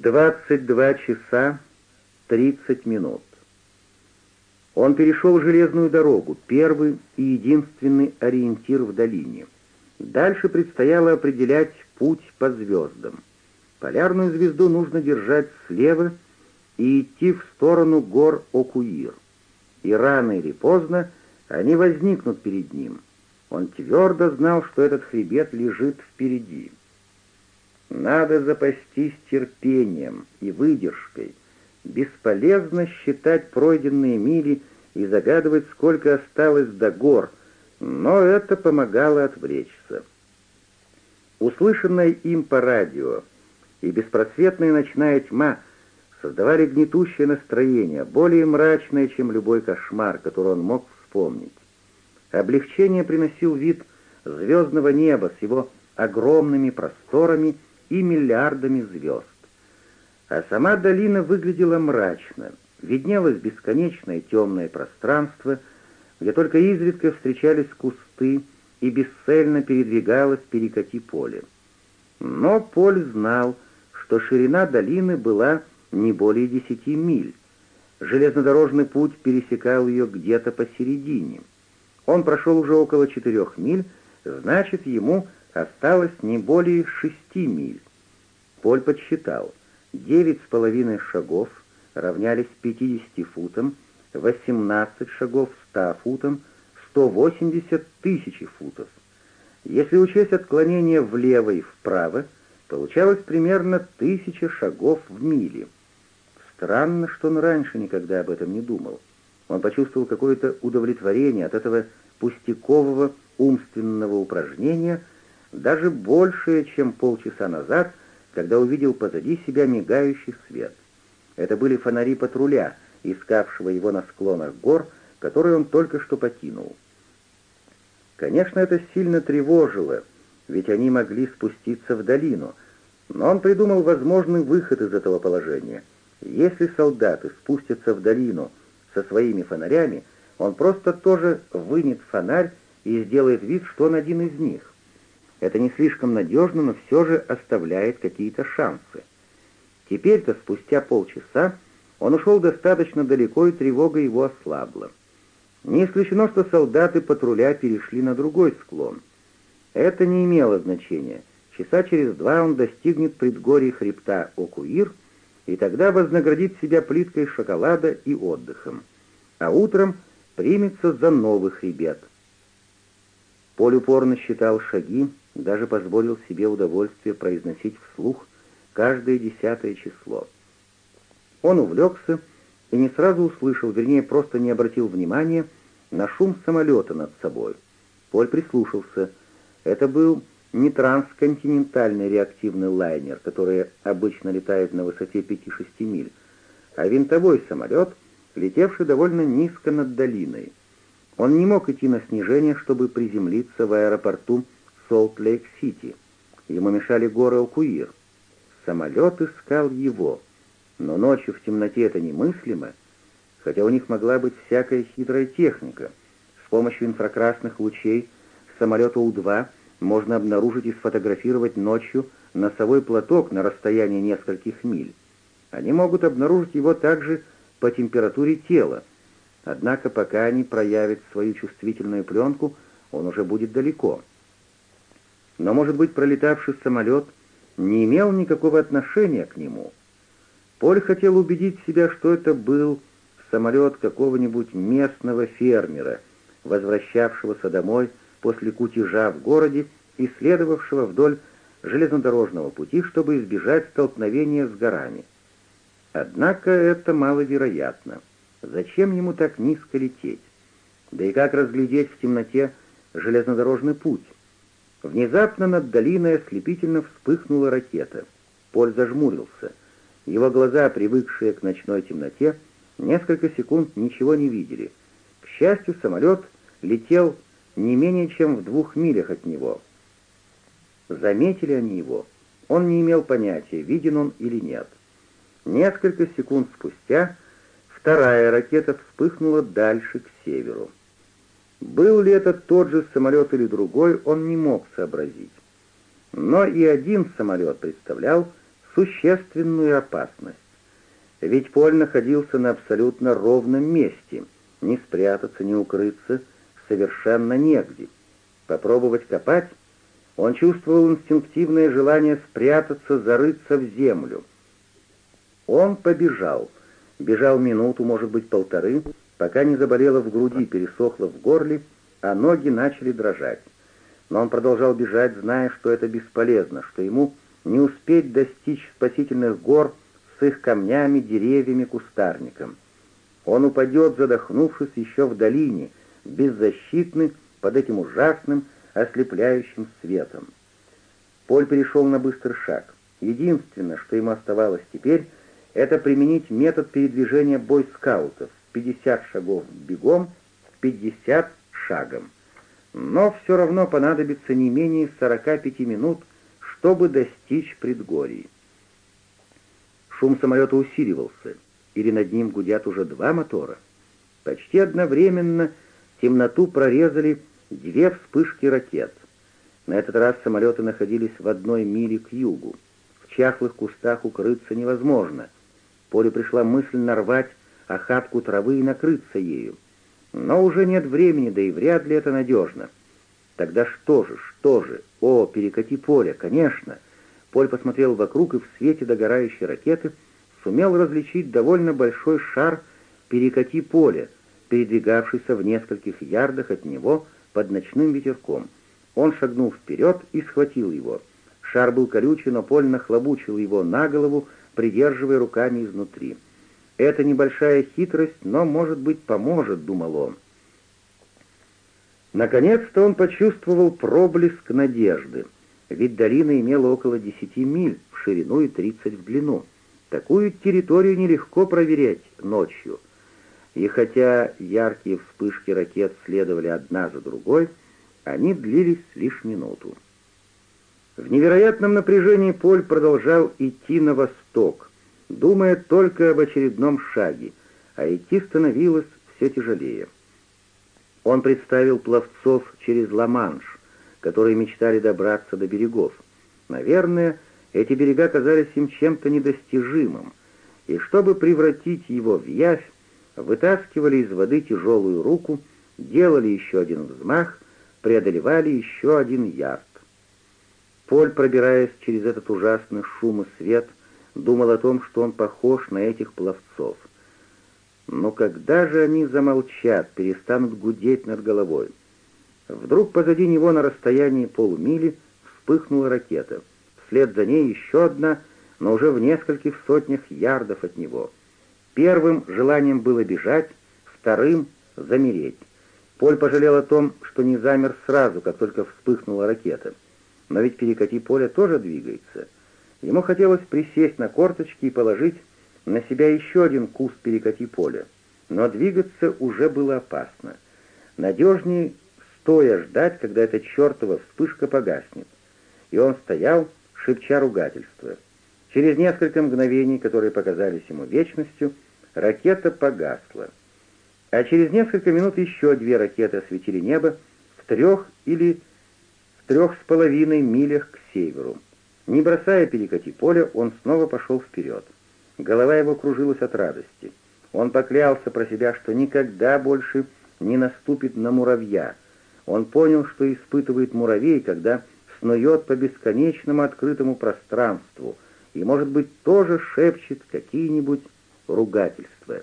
22 часа 30 минут. Он перешел железную дорогу, первый и единственный ориентир в долине. Дальше предстояло определять путь по звездам. Полярную звезду нужно держать слева и идти в сторону гор Окуир. И рано или поздно они возникнут перед ним. Он твердо знал, что этот хребет лежит впереди. Надо запастись терпением и выдержкой. Бесполезно считать пройденные мили и загадывать, сколько осталось до гор, но это помогало отвлечься. Услышанное им по радио и беспросветная ночная тьма создавали гнетущее настроение, более мрачное, чем любой кошмар, который он мог вспомнить. Облегчение приносил вид звездного неба с его огромными просторами и миллиардами звезд. А сама долина выглядела мрачно. Виднелось бесконечное темное пространство, где только изредка встречались кусты, и бесцельно передвигалось перекати поле. Но Поль знал, что ширина долины была не более десяти миль. Железнодорожный путь пересекал ее где-то посередине. Он прошел уже около четырех миль, значит, ему Осталось не более шести миль. Поль подсчитал. Девять с половиной шагов равнялись 50 футам, 18 шагов 100 футам, 180 тысяч футов. Если учесть отклонение влево и вправо, получалось примерно тысяча шагов в миле. Странно, что он раньше никогда об этом не думал. Он почувствовал какое-то удовлетворение от этого пустякового умственного упражнения — даже большее, чем полчаса назад, когда увидел позади себя мигающий свет. Это были фонари патруля, искавшего его на склонах гор, которые он только что покинул. Конечно, это сильно тревожило, ведь они могли спуститься в долину, но он придумал возможный выход из этого положения. Если солдаты спустятся в долину со своими фонарями, он просто тоже вынет фонарь и сделает вид, что он один из них. Это не слишком надежно, но все же оставляет какие-то шансы. Теперь-то, спустя полчаса, он ушел достаточно далеко, и тревога его ослабла. Не исключено, что солдаты патруля перешли на другой склон. Это не имело значения. Часа через два он достигнет предгорий хребта Окуир и тогда вознаградит себя плиткой шоколада и отдыхом. А утром примется за новых ребят. Поль упорно считал шаги, даже позволил себе удовольствие произносить вслух каждое десятое число. Он увлекся и не сразу услышал, вернее, просто не обратил внимания на шум самолета над собой. Поль прислушался. Это был не трансконтинентальный реактивный лайнер, который обычно летает на высоте 5-6 миль, а винтовой самолет, летевший довольно низко над долиной. Он не мог идти на снижение, чтобы приземлиться в аэропорту Солт-Лейк-Сити. Ему мешали горы Окуир. Самолет искал его. Но ночью в темноте это немыслимо, хотя у них могла быть всякая хитрая техника. С помощью инфракрасных лучей самолета У-2 можно обнаружить и сфотографировать ночью носовой платок на расстоянии нескольких миль. Они могут обнаружить его также по температуре тела. Однако пока они проявят свою чувствительную пленку, он уже будет далеко но, может быть, пролетавший самолет не имел никакого отношения к нему. Поль хотел убедить себя, что это был самолет какого-нибудь местного фермера, возвращавшегося домой после кутежа в городе и следовавшего вдоль железнодорожного пути, чтобы избежать столкновения с горами. Однако это маловероятно. Зачем ему так низко лететь? Да и как разглядеть в темноте железнодорожный путь? Внезапно над долиной ослепительно вспыхнула ракета. Поль зажмурился. Его глаза, привыкшие к ночной темноте, несколько секунд ничего не видели. К счастью, самолет летел не менее чем в двух милях от него. Заметили они его. Он не имел понятия, виден он или нет. Несколько секунд спустя вторая ракета вспыхнула дальше к северу. Был ли это тот же самолет или другой, он не мог сообразить. Но и один самолет представлял существенную опасность. Ведь Поль находился на абсолютно ровном месте. Не спрятаться, не укрыться совершенно негде. Попробовать копать? Он чувствовал инстинктивное желание спрятаться, зарыться в землю. Он побежал. Бежал минуту, может быть, полторы, пока не заболело в груди, пересохло в горле, а ноги начали дрожать. Но он продолжал бежать, зная, что это бесполезно, что ему не успеть достичь спасительных гор с их камнями, деревьями, кустарником. Он упадет, задохнувшись еще в долине, беззащитный под этим ужасным, ослепляющим светом. Поль перешел на быстрый шаг. Единственное, что ему оставалось теперь, это применить метод передвижения бойскаутов. 50 шагов бегом, 50 шагом. Но все равно понадобится не менее 45 минут, чтобы достичь предгорий. Шум самолета усиливался, или над ним гудят уже два мотора. Почти одновременно темноту прорезали две вспышки ракет. На этот раз самолеты находились в одной миле к югу. В чахлых кустах укрыться невозможно. Поле пришла мысль нарвать охапку травы и накрыться ею. Но уже нет времени, да и вряд ли это надежно. Тогда что же, что же? О, перекати поле, конечно. Поль посмотрел вокруг и в свете догорающей ракеты сумел различить довольно большой шар перекати поле, передвигавшийся в нескольких ярдах от него под ночным ветерком. Он шагнул вперед и схватил его. Шар был колючий, но Поль нахлобучил его на голову, придерживая руками изнутри. «Это небольшая хитрость, но, может быть, поможет», — думал он. Наконец-то он почувствовал проблеск надежды, ведь долина имела около 10 миль в ширину и 30 в длину. Такую территорию нелегко проверять ночью. И хотя яркие вспышки ракет следовали одна за другой, они длились лишь минуту. В невероятном напряжении Поль продолжал идти на восток, думая только об очередном шаге, а идти становилось все тяжелее. Он представил пловцов через Ла-Манш, которые мечтали добраться до берегов. Наверное, эти берега казались им чем-то недостижимым, и чтобы превратить его в явь, вытаскивали из воды тяжелую руку, делали еще один взмах, преодолевали еще один ярд. Поль, пробираясь через этот ужасный шум и свет, — думал о том, что он похож на этих пловцов. Но когда же они замолчат, перестанут гудеть над головой? Вдруг позади него на расстоянии полумили вспыхнула ракета. Вслед за ней еще одна, но уже в нескольких сотнях ярдов от него. Первым желанием было бежать, вторым — замереть. Поль пожалел о том, что не замер сразу, как только вспыхнула ракета. Но ведь перекати поле тоже двигается — Ему хотелось присесть на корточки и положить на себя еще один куст перекати поля, но двигаться уже было опасно. Надежнее стоя ждать, когда эта чертова вспышка погаснет. И он стоял, шепча ругательство. Через несколько мгновений, которые показались ему вечностью, ракета погасла. А через несколько минут еще две ракеты осветили небо в трех или в трех с половиной милях к северу. Не бросая перекати поля, он снова пошел вперед. Голова его кружилась от радости. Он поклялся про себя, что никогда больше не наступит на муравья. Он понял, что испытывает муравей, когда снует по бесконечному открытому пространству и, может быть, тоже шепчет какие-нибудь ругательства.